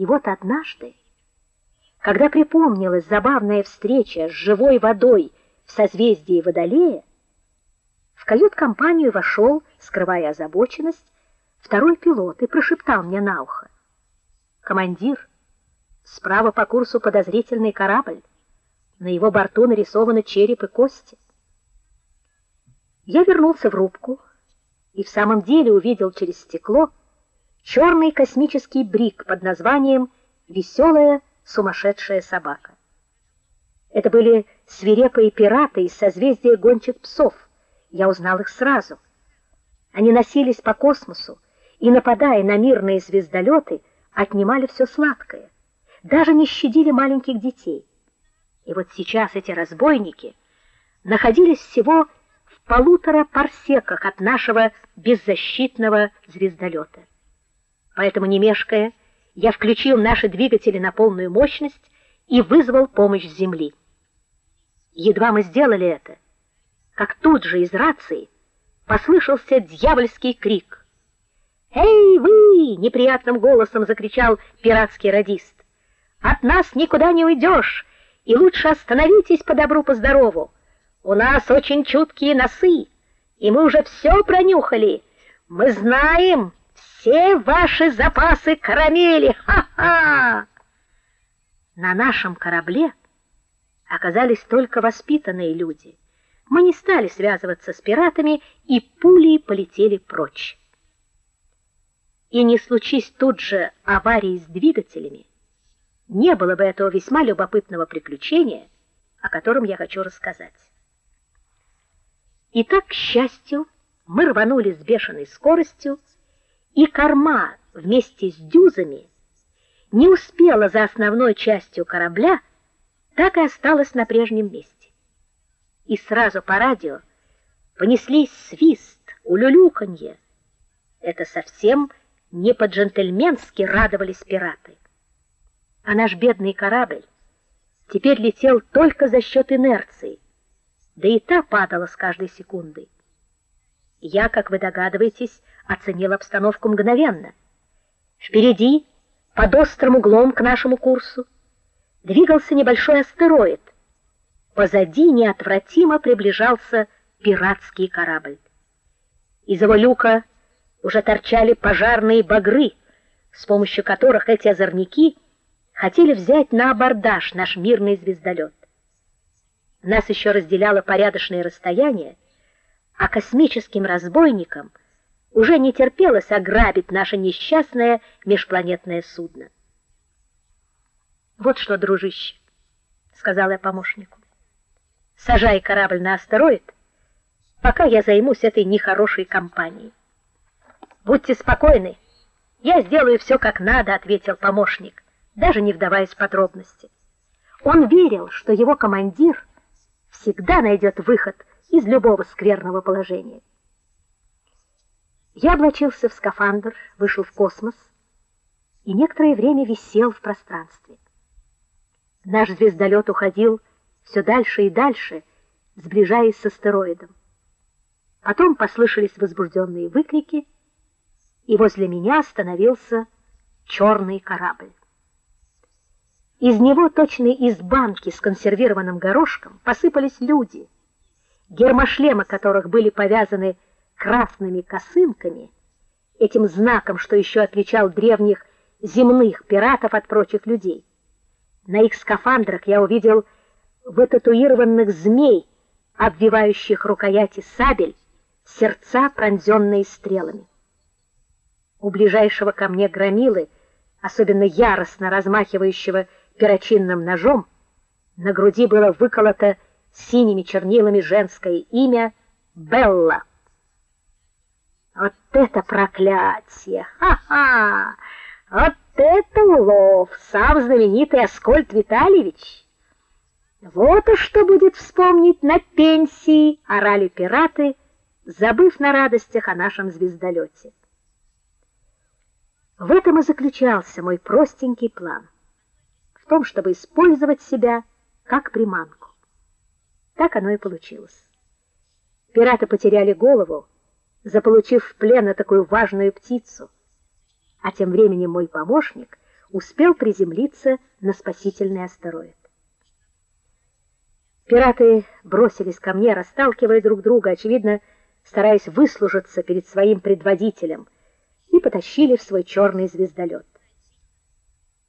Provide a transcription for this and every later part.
И вот однажды, когда припомнилась забавная встреча с живой водой в созвездии Водолея, в кают-компанию вошел, скрывая озабоченность, второй пилот и прошептал мне на ухо: "Командир, справа по курсу подозрительный корабль. На его борту нарисованы череп и кости". Я вернулся в рубку и в самом деле увидел через стекло черный космический брик под названием Веселая сумасшедшая собака. Это были свирепые пираты из созвездия гончих псов. Я узнал их сразу. Они носились по космосу и нападая на мирные звездолеты, отнимали все сладкое, даже не щадили маленьких детей. И вот сейчас эти разбойники находились всего в полутора парсеках от нашего беззащитного звездолета. Поэтому не мешкая, я включил наши двигатели на полную мощность и вызвал помощь с земли. Едва мы сделали это, как тут же из рации послышался дьявольский крик. "Эй, вы!" неприятным голосом закричал пиратский радист. "От нас никуда не уйдешь, и лучше остановитесь по добру по здорову. У нас очень чуткие носы, и мы уже все пронюхали. Мы знаем, все ваши запасы карамели. Ха-ха! На нашем корабле оказались только воспитанные люди. Мы не стали связываться с пиратами и пулей полетели прочь. И не случись тут же аварии с двигателями, не было бы этого весьма любопытного приключения, о котором я хочу рассказать. Итак, к счастью, мы рванули с бешеной скоростью и корма вместе с дюзами не успела за основной частью корабля, так и осталась на прежнем месте. И сразу по радио понеслись свист, улюлюканье. Это совсем не по-джентльменски радовались пираты. А наш бедный корабль теперь летел только за счет инерции, да и та падала с каждой секундой. Я, как вы догадываетесь, оценил обстановку мгновенно. Впереди, под острым углом к нашему курсу, двигался небольшой астероид. Позади неотвратимо приближался пиратский корабль. Из его люка уже торчали пожарные багры, с помощью которых эти озорники хотели взять на абордаж наш мирный звездолет. Нас еще разделяло порядочное расстояние, а космическим разбойникам уже не терпелось ограбить наше несчастное межпланетное судно. Вот что, дружище, сказала я помощнику. Сажай корабль на астероид, пока я займусь этой нехорошей компанией. Будьте спокойны. Я сделаю все как надо, ответил помощник, даже не вдаваясь в подробности. Он верил, что его командир всегда найдет выход из любого скверного положения. Я облачился в скафандр, вышел в космос и некоторое время висел в пространстве. Наш звездолет уходил все дальше и дальше, сближаясь с астероидом. Потом послышались возбужденные выкрики, и возле меня остановился черный корабль. Из него точно из банки с консервированным горошком посыпались люди гермошлемы которых были повязаны красными косынками, этим знаком, что еще отличал древних земных пиратов от прочих людей. На их скафандрах я увидел вытатуированных змей, обвивающих рукояти сабель, сердца, пронзенные стрелами. У ближайшего ко мне громилы, особенно яростно размахивающего перочинным ножом, на груди было выколото синими чернилами женское имя Белла. Вот это проклятие! Ха-ха! Вот это улов! Сам знаменитый Аскольд Витальевич! Вот уж что будет вспомнить на пенсии, орали пираты, забыв на радостях о нашем звездолете. В этом и заключался мой простенький план. В том, чтобы использовать себя как приманку. Так оно и получилось. Пираты потеряли голову, заполучив в плен такую важную птицу. А тем временем мой помощник успел приземлиться на спасительный астероид. Пираты бросились ко мне, расталкивая друг друга, очевидно, стараясь выслужиться перед своим предводителем, и потащили в свой черный звездолет.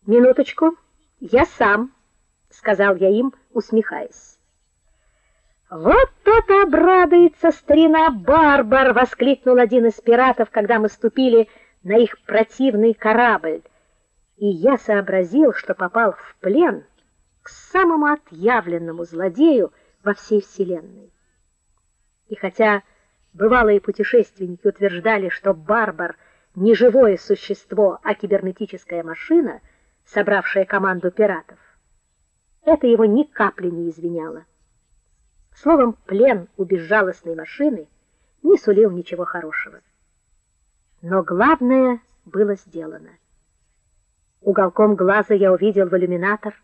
Минуточку, я сам, сказал я им, усмехаясь. Вот то-то обрадуется старина Барбар, воскликнул один из пиратов, когда мы ступили на их противный корабль. И я сообразил, что попал в плен к самому отъявленному злодею во всей вселенной. И хотя бывалые путешественники утверждали, что Барбар не живое существо, а кибернетическая машина, собравшая команду пиратов, это его ни капли не извиняло. Словом, плен у безжалостной машины не сулил ничего хорошего. Но главное было сделано. Уголком глаза я увидел в иллюминатор